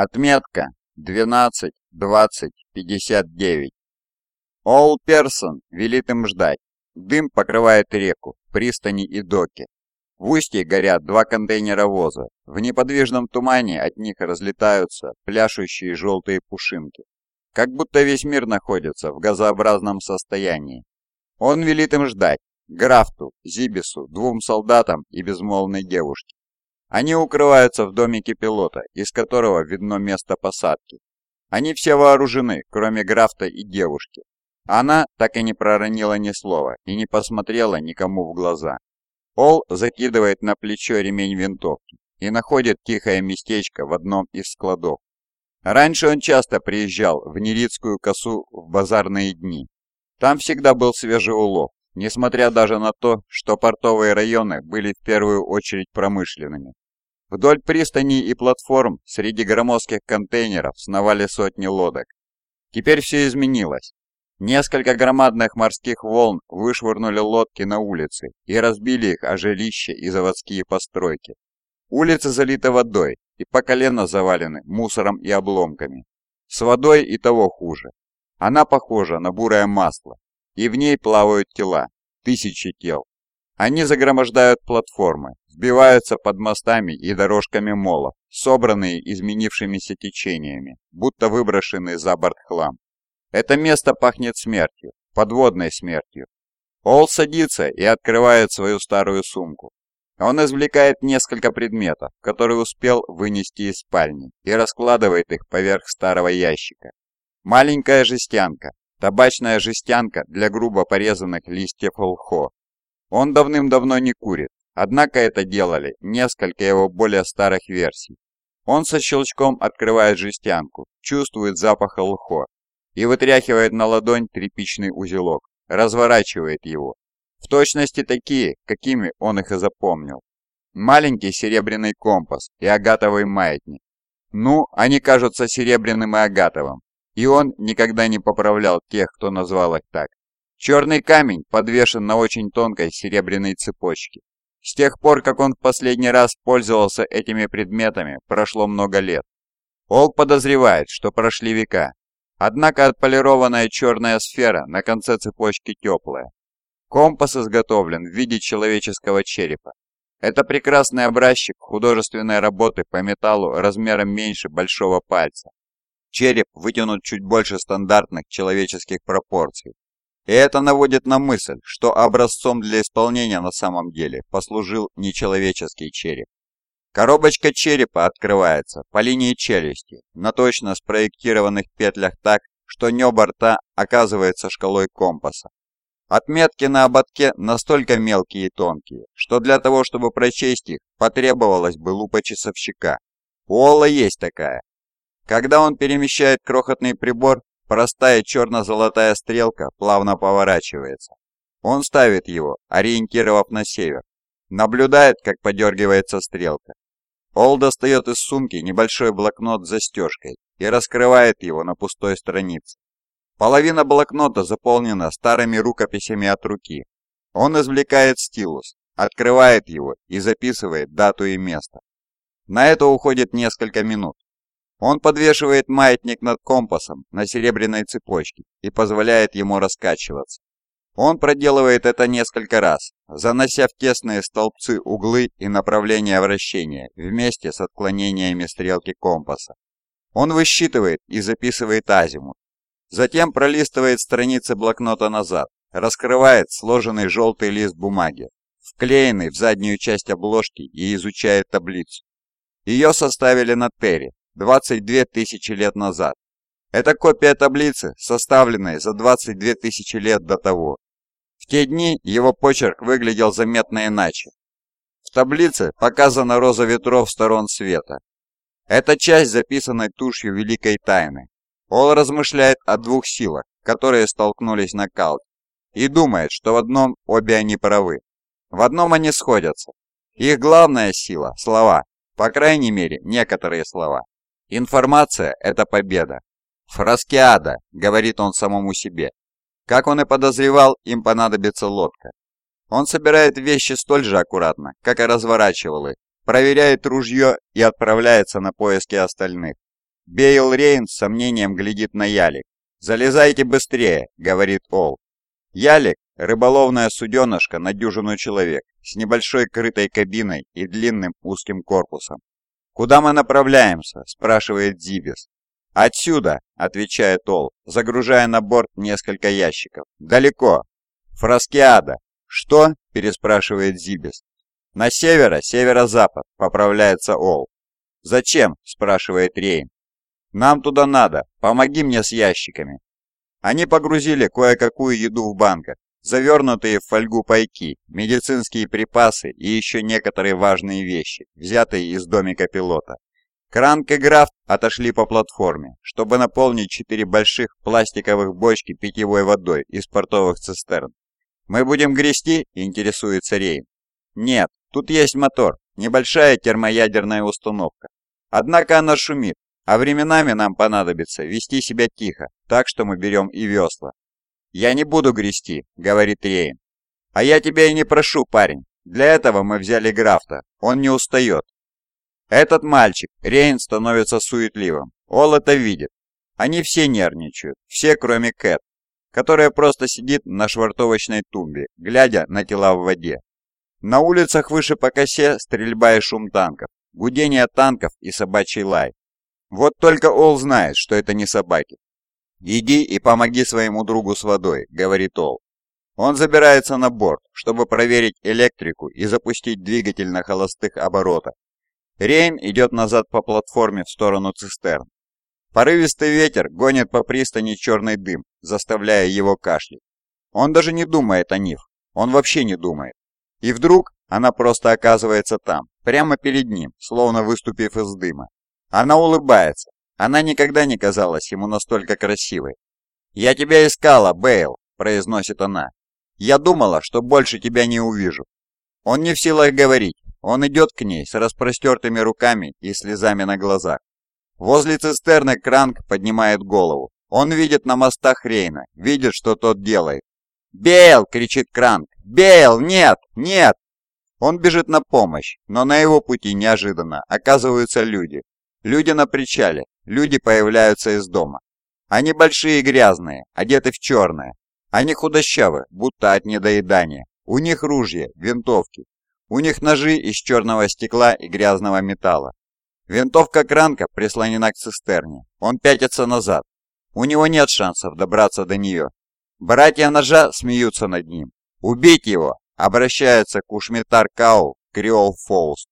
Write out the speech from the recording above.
Отметка 12-20-59. All Person велит им ждать. Дым покрывает реку, пристани и доки. В устье горят два контейнера воза. В неподвижном тумане от них разлетаются пляшущие желтые пушинки. Как будто весь мир находится в газообразном состоянии. Он велит им ждать. Графту, Зибису, двум солдатам и безмолвной девушке. Они укрываются в домике пилота, из которого видно место посадки. Они все вооружены, кроме Графта и девушки. Она так и не проронила ни слова и не посмотрела никому в глаза. Пол закидывает на плечо ремень винтовки и находит тихое местечко в одном из складов. Раньше он часто приезжал в Нерицкую косу в базарные дни. Там всегда был свежий улов, несмотря даже на то, что портовые районы были в первую очередь промышленными. Вдоль пристани и платформ среди громоздких контейнеров сновали сотни лодок. Теперь все изменилось. Несколько громадных морских волн вышвырнули лодки на улицы и разбили их о жилища и заводские постройки. Улицы залиты водой и по колено завалены мусором и обломками. С водой и того хуже. Она похожа на бурое масло, и в ней плавают тела, тысячи тел. Они загромождают платформы, сбиваются под мостами и дорожками молов, собранные изменившимися течениями, будто выброшенные за борт хлам. Это место пахнет смертью, подводной смертью. Ол садится и открывает свою старую сумку. Он извлекает несколько предметов, которые успел вынести из спальни, и раскладывает их поверх старого ящика. Маленькая жестянка, табачная жестянка для грубо порезанных листьев лхо. Он давным-давно не курит, однако это делали несколько его более старых версий. Он со щелчком открывает жестянку, чувствует запах лхо и вытряхивает на ладонь тряпичный узелок, разворачивает его. В точности такие, какими он их и запомнил. Маленький серебряный компас и агатовый маятник. Ну, они кажутся серебряным и агатовым, и он никогда не поправлял тех, кто назвал их так. Черный камень подвешен на очень тонкой серебряной цепочке. С тех пор, как он в последний раз пользовался этими предметами, прошло много лет. Ол подозревает, что прошли века, Однако отполированная черная сфера на конце цепочки теплая. Компас изготовлен в виде человеческого черепа. Это прекрасный образчик художественной работы по металлу размером меньше большого пальца. Череп вытянут чуть больше стандартных человеческих пропорций. И это наводит на мысль, что образцом для исполнения на самом деле послужил нечеловеческий череп. Коробочка черепа открывается по линии челюсти, на точно спроектированных петлях так, что небо рта оказывается шкалой компаса. Отметки на ободке настолько мелкие и тонкие, что для того, чтобы прочесть их, потребовалась бы лупа часовщика. У Олла есть такая. Когда он перемещает крохотный прибор, простая черно-золотая стрелка плавно поворачивается. Он ставит его, ориентировав на север. Наблюдает, как подергивается стрелка. Ол достает из сумки небольшой блокнот с застежкой и раскрывает его на пустой странице. Половина блокнота заполнена старыми рукописями от руки. Он извлекает стилус, открывает его и записывает дату и место. На это уходит несколько минут. Он подвешивает маятник над компасом на серебряной цепочке и позволяет ему раскачиваться. Он проделывает это несколько раз, занося в тесные столбцы углы и направления вращения вместе с отклонениями стрелки компаса. Он высчитывает и записывает азимут. Затем пролистывает страницы блокнота назад, раскрывает сложенный желтый лист бумаги, вклеенный в заднюю часть обложки и изучает таблицу. Ее составили на Терре 22 тысячи лет назад. Это копия таблицы, составленной за 22 тысячи лет до того. В те дни его почерк выглядел заметно иначе. В таблице показана роза ветров сторон света. Это часть записанной тушью Великой Тайны. Ол размышляет о двух силах, которые столкнулись на Калке, и думает, что в одном обе они правы. В одном они сходятся. Их главная сила – слова, по крайней мере, некоторые слова. Информация – это победа. «Фраскиада», — говорит он самому себе, как он и подозревал, им понадобится лодка. Он собирает вещи столь же аккуратно, как и разворачивал их, проверяет ружье и отправляется на поиски остальных. Бейл Рейн с сомнением глядит на ялик. «Залезайте быстрее», — говорит Ол. Ялик — рыболовная суденышка на дюжину человек, с небольшой крытой кабиной и длинным узким корпусом. «Куда мы направляемся?» – спрашивает Зибис. «Отсюда», – отвечает Ол, загружая на борт несколько ящиков. «Далеко». «Фраскиада». «Что?» – переспрашивает Зибис. «На северо, северо-запад», – поправляется Ол. «Зачем?» – спрашивает Рейн. «Нам туда надо. Помоги мне с ящиками». Они погрузили кое-какую еду в банках, завернутые в фольгу пайки, медицинские припасы и еще некоторые важные вещи, взятые из домика пилота. Кранк и Графт отошли по платформе, чтобы наполнить четыре больших пластиковых бочки питьевой водой из портовых цистерн. «Мы будем грести?» – интересуется Рейн. «Нет, тут есть мотор, небольшая термоядерная установка. Однако она шумит, а временами нам понадобится вести себя тихо, так что мы берем и весла. «Я не буду грести», — говорит Рейн. «А я тебя и не прошу, парень. Для этого мы взяли Графта. Он не устает». Этот мальчик, Рейн, становится суетливым. Ол это видит. Они все нервничают, все кроме Кэт, которая просто сидит на швартовочной тумбе, глядя на тела в воде. На улицах выше по косе стрельба и шум танков, гудение танков и собачий лай. Вот только Ол знает, что это не собаки. «Иди и помоги своему другу с водой», — говорит Ол. Он забирается на борт, чтобы проверить электрику и запустить двигатель на холостых оборотах. Рейн идет назад по платформе в сторону цистерн. Порывистый ветер гонит по пристани черный дым, заставляя его кашлять. Он даже не думает о них, он вообще не думает. И вдруг она просто оказывается там, прямо перед ним, словно выступив из дыма. Она улыбается, она никогда не казалась ему настолько красивой. «Я тебя искала, Бейл», — произносит она. «Я думала, что больше тебя не увижу». Он не в силах говорить. Он идет к ней с распростертыми руками и слезами на глазах. Возле цистерны Кранк поднимает голову. Он видит на мостах Рейна, видит, что тот делает. «Бейл!» — кричит Кранк. «Бейл! Нет! Нет!» Он бежит на помощь, но на его пути неожиданно оказываются люди. Люди на причале, люди появляются из дома. Они большие и грязные, одеты в черное. Они худощавы, будто от недоедания. У них ружья, винтовки. У них ножи из черного стекла и грязного металла. Винтовка Кранка прислонена к цистерне. Он пятится назад. У него нет шансов добраться до нее. Братья ножа смеются над ним. «Убить его!» обращается к Ушмитар Кау, Криол Фолст.